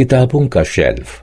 किताबों का शेल्फ